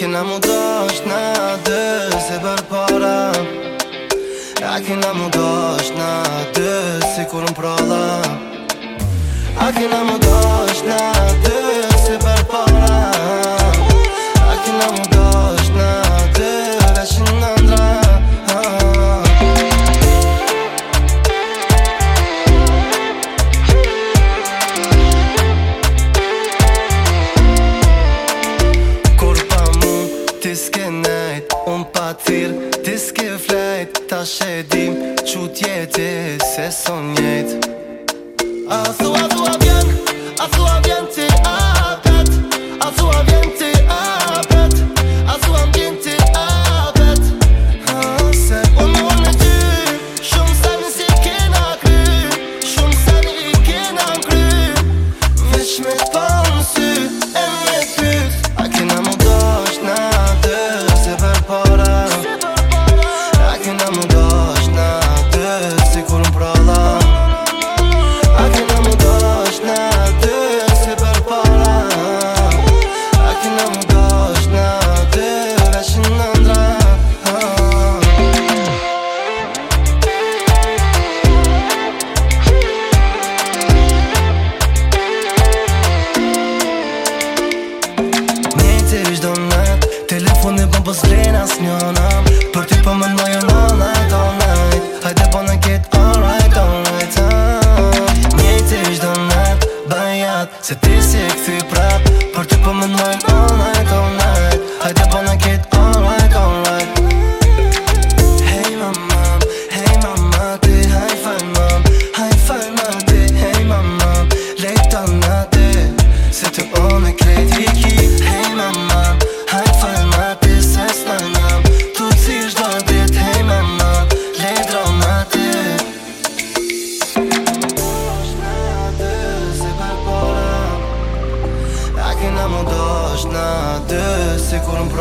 kena mu dosht në dy se bërë para A kena mu dosht në dy se kur në prodha A kena mu dosht në dy Ta shedim, që tjetë, se sonjet A s'u, a s'u, a bjën, a thua a bjën, sërish do nëtë Telefoni bëm për po zrinë as një nëmë Për ty për po më oh, night, all oh, night Hajde për po në kitë all right, all right time ah. Një sërish do nëtë, bajat Se ti si e këthy prapë Për ty për më në majo në all night, all oh, night Hajde për në kitë all right, all right Hey mama, hey mama ti High five mom, high five mom ti Hey mama, lejtë të nëtë Se të o me kretë kena më dosh na dy sikur në më